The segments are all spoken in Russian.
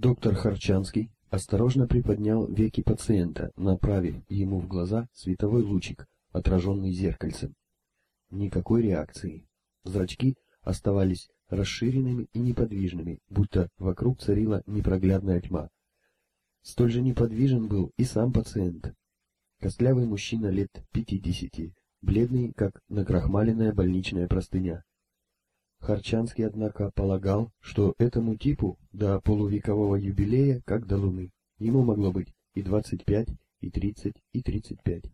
Доктор Харчанский осторожно приподнял веки пациента, направив ему в глаза световой лучик, отраженный зеркальцем. Никакой реакции. Зрачки оставались расширенными и неподвижными, будто вокруг царила непроглядная тьма. Столь же неподвижен был и сам пациент. Костлявый мужчина лет пятидесяти, бледный, как накрахмаленная больничная простыня. Харчанский, однако, полагал, что этому типу до полувекового юбилея, как до Луны, ему могло быть и 25, и 30, и 35.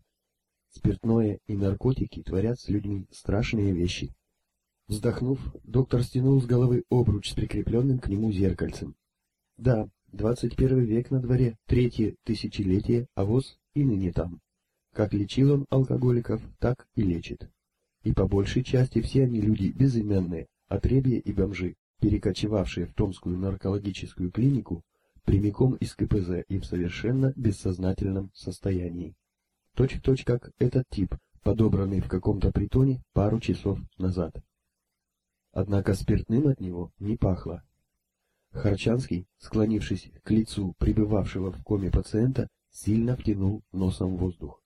Спиртное и наркотики творят с людьми страшные вещи. Вздохнув, доктор стянул с головы обруч с прикрепленным к нему зеркальцем. Да, 21 век на дворе, третье тысячелетие, а воз и ныне там. Как лечил он алкоголиков, так и лечит. И по большей части все они люди безыменные, отребья и бомжи, перекочевавшие в Томскую наркологическую клинику прямиком из КПЗ и в совершенно бессознательном состоянии. Точь-в-точь -точь как этот тип, подобранный в каком-то притоне пару часов назад. Однако спиртным от него не пахло. Харчанский, склонившись к лицу пребывавшего в коме пациента, сильно втянул носом воздух.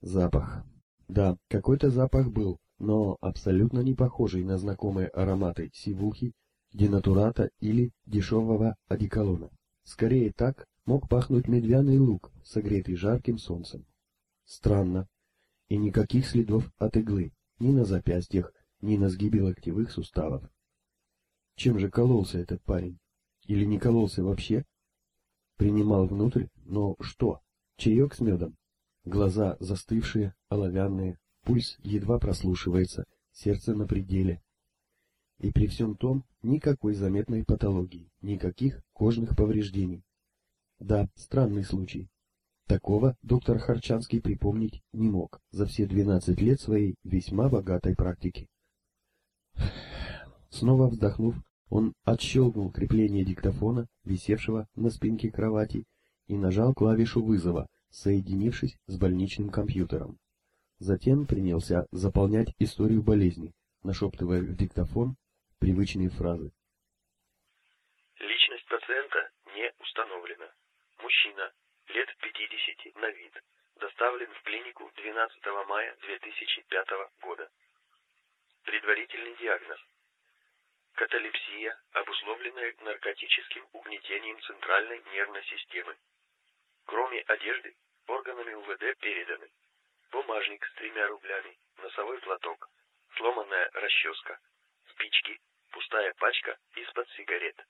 Запах. Да, какой-то запах был, но абсолютно не похожий на знакомые ароматы сивухи, денатурата или дешевого одеколона. Скорее так мог пахнуть медвяный лук, согретый жарким солнцем. Странно. И никаких следов от иглы, ни на запястьях, ни на сгибе локтевых суставов. Чем же кололся этот парень? Или не кололся вообще? Принимал внутрь, но что? Чаек с медом? Глаза застывшие, оловянные, пульс едва прослушивается, сердце на пределе. И при всем том никакой заметной патологии, никаких кожных повреждений. Да, странный случай. Такого доктор Харчанский припомнить не мог за все 12 лет своей весьма богатой практики. Снова вздохнув, он отщелкнул крепление диктофона, висевшего на спинке кровати, и нажал клавишу вызова, соединившись с больничным компьютером. Затем принялся заполнять историю болезни, нашептывая в диктофон привычные фразы. Личность пациента не установлена. Мужчина, лет 50 на вид, доставлен в клинику 12 мая 2005 года. Предварительный диагноз. Каталепсия, обусловленная наркотическим угнетением центральной нервной системы. Кроме одежды, органами УВД переданы бумажник с тремя рублями, носовой платок, сломанная расческа, спички, пустая пачка из-под сигарет.